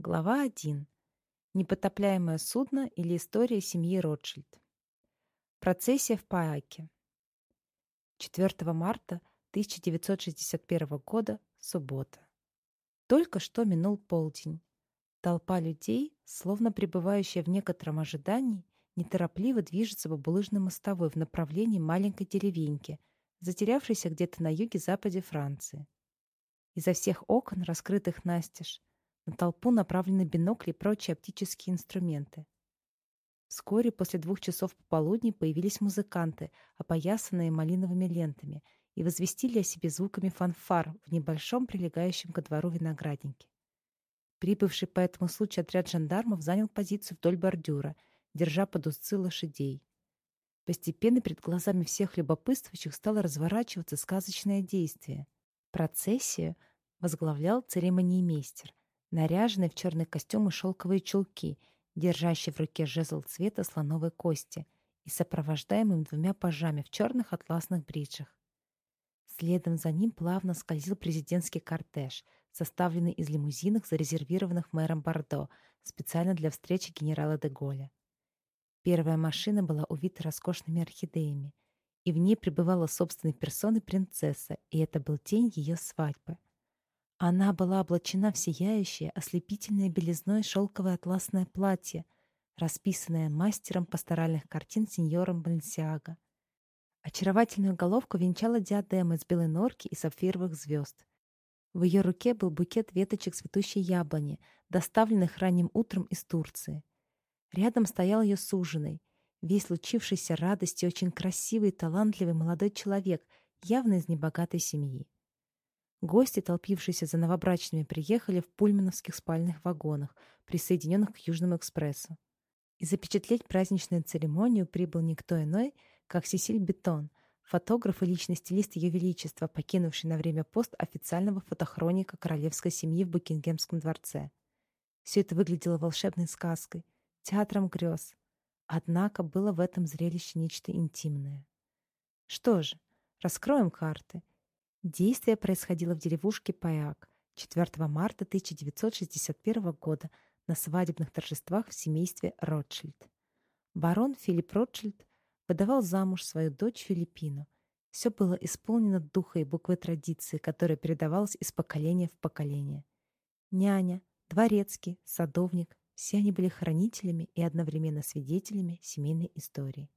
Глава 1. Непотопляемое судно или история семьи Ротшильд. Процессия в Пааке. 4 марта 1961 года, суббота. Только что минул полдень. Толпа людей, словно пребывающая в некотором ожидании, неторопливо движется по булыжной мостовой в направлении маленькой деревеньки, затерявшейся где-то на юге-западе Франции. Изо всех окон, раскрытых настежь, на толпу направлены бинокли и прочие оптические инструменты. Вскоре после двух часов пополудни появились музыканты, опоясанные малиновыми лентами, и возвестили о себе звуками фанфар в небольшом прилегающем ко двору винограднике. Прибывший по этому случаю отряд жандармов занял позицию вдоль бордюра, держа под узцы лошадей. Постепенно перед глазами всех любопытствующих стало разворачиваться сказочное действие. Процессию возглавлял церемониймейстер, наряженный в черный костюм и шелковые чулки, держащий в руке жезл цвета слоновой кости и сопровождаемым двумя пажами в черных атласных бриджах. Следом за ним плавно скользил президентский кортеж, составленный из лимузинов, зарезервированных мэром Бордо специально для встречи генерала де Голля. Первая машина была увита роскошными орхидеями, и в ней пребывала собственной персоной принцесса, и это был день ее свадьбы. Она была облачена в сияющее, ослепительное белизной шелковое атласное платье, расписанное мастером пасторальных картин сеньором Бальсиаго. Очаровательную головку венчала диадема из белой норки и сапфировых звезд. В ее руке был букет веточек цветущей яблони, доставленных ранним утром из Турции. Рядом стоял ее суженый, весь лучившийся радостью очень красивый и талантливый молодой человек, явно из небогатой семьи. Гости, толпившиеся за новобрачными, приехали в пульмановских спальных вагонах, присоединенных к Южному экспрессу. И запечатлеть праздничную церемонию прибыл никто иной, как Сесиль Бетон, фотограф и личный стилист Ее Величества, покинувший на время пост официального фотохроника королевской семьи в Букингемском дворце. Все это выглядело волшебной сказкой, театром грез. Однако было в этом зрелище нечто интимное. Что же, раскроем карты — Действие происходило в деревушке Паяк 4 марта 1961 года на свадебных торжествах в семействе Ротшильд. Барон Филипп Ротшильд выдавал замуж свою дочь Филиппину. Все было исполнено духа и буквы традиции, которая передавалась из поколения в поколение. Няня, дворецкий, садовник — все они были хранителями и одновременно свидетелями семейной истории.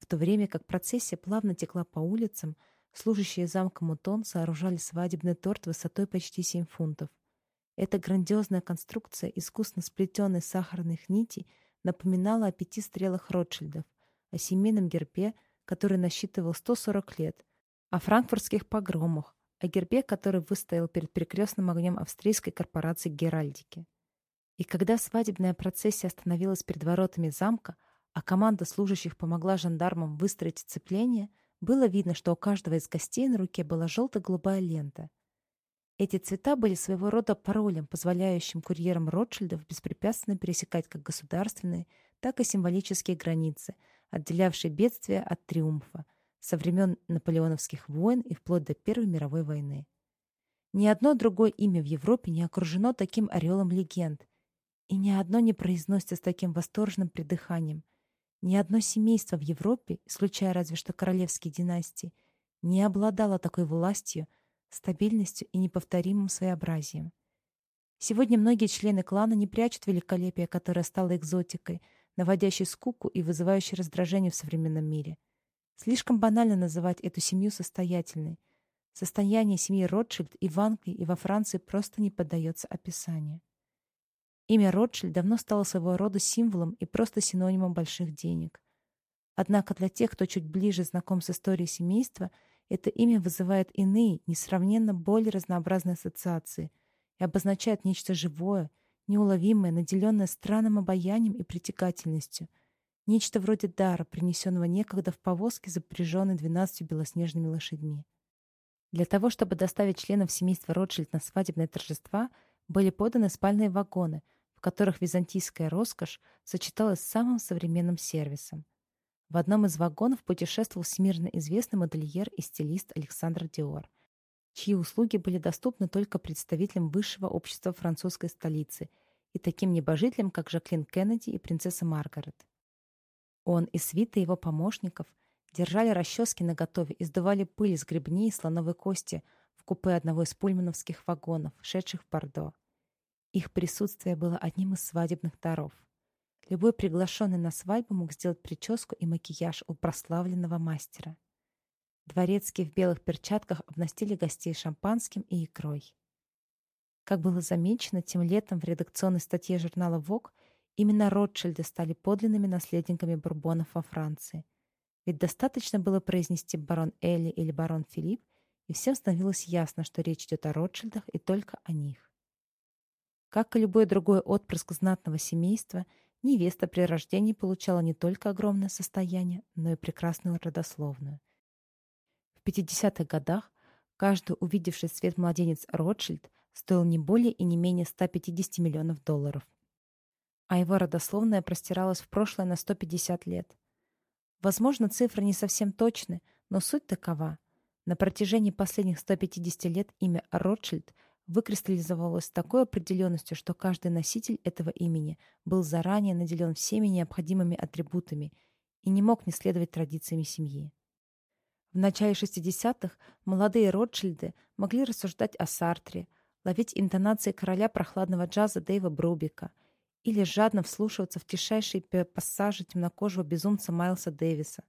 В то время как процессия плавно текла по улицам, Служащие замка Мутон сооружали свадебный торт высотой почти 7 фунтов. Эта грандиозная конструкция искусно сплетенной сахарных нитей напоминала о пяти стрелах Ротшильдов, о семейном гербе, который насчитывал 140 лет, о франкфуртских погромах, о гербе, который выстоял перед перекрестным огнем австрийской корпорации Геральдики. И когда свадебная процессия остановилась перед воротами замка, а команда служащих помогла жандармам выстроить сцепление – было видно, что у каждого из гостей на руке была желто-голубая лента. Эти цвета были своего рода паролем, позволяющим курьерам Ротшильдов беспрепятственно пересекать как государственные, так и символические границы, отделявшие бедствие от триумфа со времен наполеоновских войн и вплоть до Первой мировой войны. Ни одно другое имя в Европе не окружено таким ореолом легенд, и ни одно не произносится с таким восторженным придыханием, ни одно семейство в Европе, исключая разве что королевские династии, не обладало такой властью, стабильностью и неповторимым своеобразием. Сегодня многие члены клана не прячут великолепие, которое стало экзотикой, наводящей скуку и вызывающей раздражение в современном мире. Слишком банально называть эту семью состоятельной. Состояние семьи Ротшильд и в Англии, и во Франции просто не поддается описанию. Имя Ротшильд давно стало своего рода символом и просто синонимом больших денег. Однако для тех, кто чуть ближе знаком с историей семейства, это имя вызывает иные, несравненно более разнообразные ассоциации и обозначает нечто живое, неуловимое, наделенное странным обаянием и притекательностью, нечто вроде дара, принесенного некогда в повозке, запряженной двенадцатью белоснежными лошадьми. Для того, чтобы доставить членов семейства Ротшильд на свадебное торжества, были поданы спальные вагоны, которых византийская роскошь сочеталась с самым современным сервисом. В одном из вагонов путешествовал всемирно известный модельер и стилист Александр Диор, чьи услуги были доступны только представителям высшего общества французской столицы и таким небожителям, как Жаклин Кеннеди и принцесса Маргарет. Он и свита его помощников держали расчески наготове и сдували пыль с гребней и слоновой кости в купе одного из пульмановских вагонов, шедших в Бордо. Их присутствие было одним из свадебных даров. Любой приглашенный на свадьбу мог сделать прическу и макияж у прославленного мастера. Дворецкие в белых перчатках обнастили гостей шампанским и икрой. Как было замечено, тем летом в редакционной статье журнала Vogue именно Ротшильды стали подлинными наследниками бурбонов во Франции. Ведь достаточно было произнести барон Элли или барон Филипп, и всем становилось ясно, что речь идет о Ротшильдах и только о них. Как и любой другой отпрыск знатного семейства, невеста при рождении получала не только огромное состояние, но и прекрасную родословную. В 50-х годах каждый увидевший свет младенец Ротшильд стоил не более и не менее 150 миллионов долларов. А его родословная простиралась в прошлое на 150 лет. Возможно, цифры не совсем точны, но суть такова. На протяжении последних 150 лет имя Ротшильд – выкристаллизовалось с такой определенностью, что каждый носитель этого имени был заранее наделен всеми необходимыми атрибутами и не мог не следовать традициями семьи. В начале 60-х молодые Ротшильды могли рассуждать о Сартре, ловить интонации короля прохладного джаза Дэйва Брубика или жадно вслушиваться в тишайшие пассажи темнокожего безумца Майлса Дэвиса.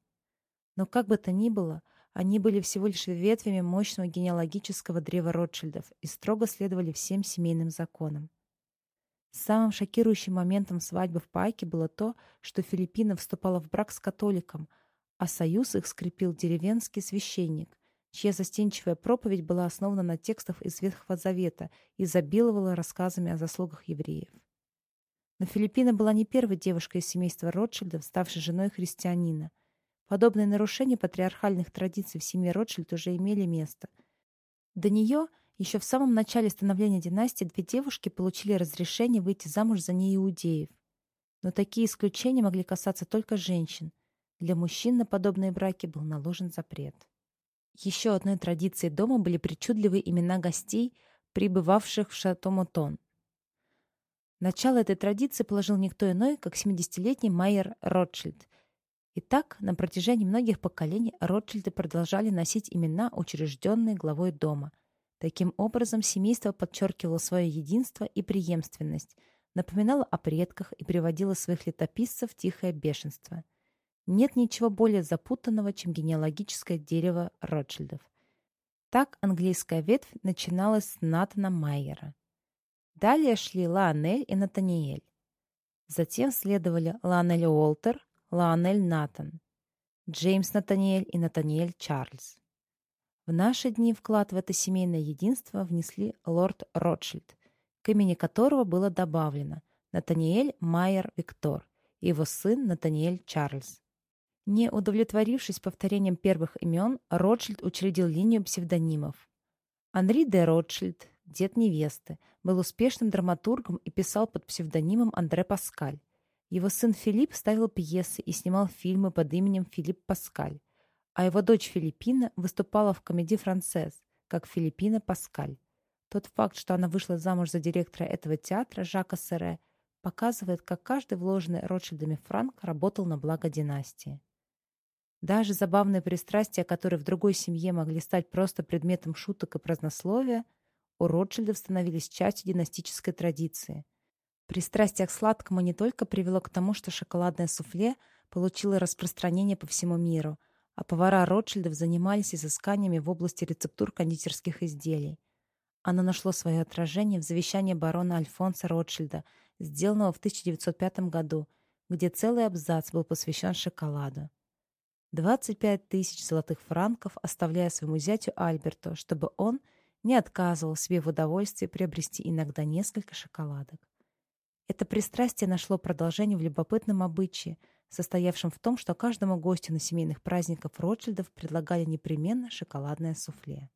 Но как бы то ни было, они были всего лишь ветвями мощного генеалогического древа Ротшильдов и строго следовали всем семейным законам. Самым шокирующим моментом свадьбы в Пайке было то, что Филиппина вступала в брак с католиком, а союз их скрепил деревенский священник, чья застенчивая проповедь была основана на текстах из Ветхого Завета и забиловала рассказами о заслугах евреев. Но Филиппина была не первой девушкой из семейства Ротшильдов, ставшей женой христианина – Подобные нарушения патриархальных традиций в семье Ротшильд уже имели место. До нее, еще в самом начале становления династии, две девушки получили разрешение выйти замуж за неиудеев. Но такие исключения могли касаться только женщин. Для мужчин на подобные браки был наложен запрет. Еще одной традицией дома были причудливые имена гостей, прибывавших в Шато-Мотон. Начало этой традиции положил никто иной, как 70-летний Майер Ротшильд, и так на протяжении многих поколений Ротшильды продолжали носить имена, учрежденные главой дома. Таким образом, семейство подчеркивало свое единство и преемственность, напоминало о предках и приводило своих летописцев в тихое бешенство. Нет ничего более запутанного, чем генеалогическое дерево Ротшильдов. Так английская ветвь начиналась с Натана Майера. Далее шли Лаанель и Натаниэль. Затем следовали Лаанель Уолтер, Лаанель Натан, Джеймс Натаниэль и Натаниэль Чарльз. В наши дни вклад в это семейное единство внесли лорд Ротшильд, к имени которого было добавлено Натаниэль Майер Виктор и его сын Натаниэль Чарльз. Не удовлетворившись повторением первых имен, Ротшильд учредил линию псевдонимов. Анри де Ротшильд, дед невесты, был успешным драматургом и писал под псевдонимом Андре Паскаль. Его сын Филипп ставил пьесы и снимал фильмы под именем Филипп Паскаль, а его дочь Филиппина выступала в комедии «Францез» как Филиппина Паскаль. Тот факт, что она вышла замуж за директора этого театра Жака Сере, показывает, как каждый вложенный Ротшильдами франк работал на благо династии. Даже забавные пристрастия, которые в другой семье могли стать просто предметом шуток и празднословия, у Ротшильдов становились частью династической традиции – Пристрастие к сладкому не только привело к тому, что шоколадное суфле получило распространение по всему миру, а повара Ротшильдов занимались изысканиями в области рецептур кондитерских изделий. Оно нашло свое отражение в завещании барона Альфонса Ротшильда, сделанного в 1905 году, где целый абзац был посвящен шоколаду. 25 тысяч золотых франков оставляя своему зятю Альберту, чтобы он не отказывал себе в удовольствии приобрести иногда несколько шоколадок. Это пристрастие нашло продолжение в любопытном обычае, состоявшем в том, что каждому гостю на семейных праздниках Ротшильдов предлагали непременно шоколадное суфле.